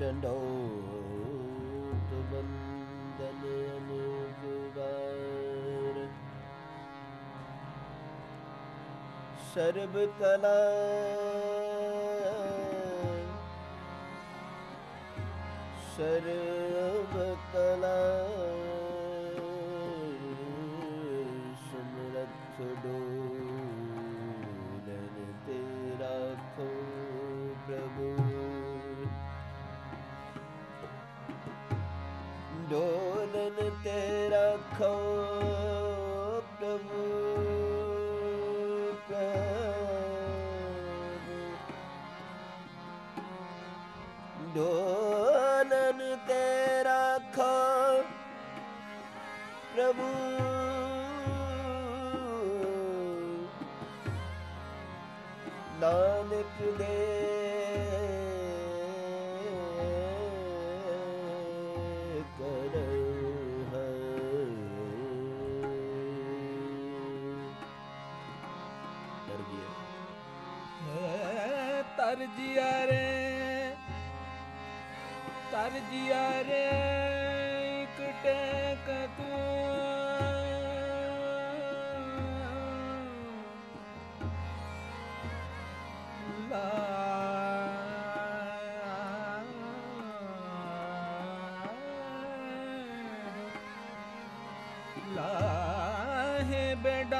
ਡੰਡੋਤ ਬੰਦਨ ਅਨੁਗਵਾਰ ਸਰਬ ਕਲਾ ਸਰਬ ਕਲਾ ਤੇਰਾ ਖੋ ਪ੍ਰਭੂ ਪ੍ਰਭੂ ਡੋਲਨ ਤੇਰਾ ਖੋ ਪ੍ਰਭੂ ਨਾਨਕ ਦੇ ਤਰ ਜੀਆ ਰੇ ਤਰ ਜੀਆ ਰੇ ਇਕ ਟੇਕ ਲਾ। ਲਾਹੇ ਬੇਡਾਨ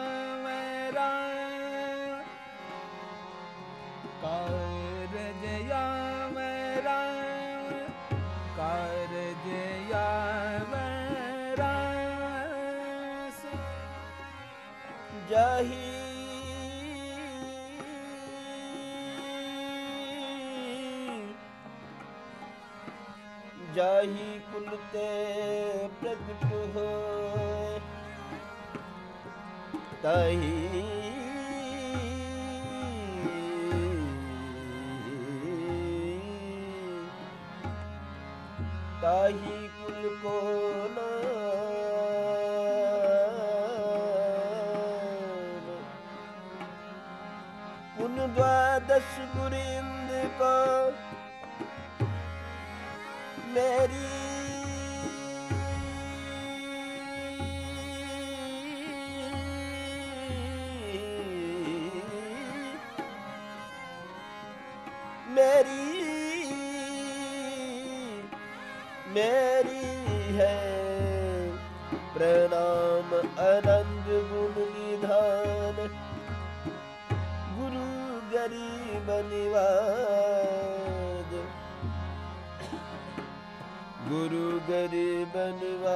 ਕਰ ਜਯਾ ਮੇਰਾ ਜਹੀ ਜਾਹੀ ਕੁਲ ਤੇ ਪ੍ਰਗਟ ਹੋਏ ਤਾਹੀ ਤਾਹੀ ਕੁਲ। ਕੋ ਪੁਨ ਦਵਾਦਸ਼ ਗੁਰਿੰਦ ਕੋ ਮੇਰੀ ਮੇਰੀ ਮੇਰੀ ਹੈ ਪ੍ਰਣਾਮ ਅਨੰਦ ਗੁਣ ਨਿਧਾਨ ਗੁਰੂ ਗਰੀਬ ਨਿਵਾਜ ਗੁਰੂ ਗਰੀਬ ਨਿਵਾਜ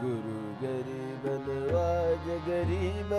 ਗੁਰੂ ਗਰੀਬ ਨਿਵਾਜ ਗਰੀਬ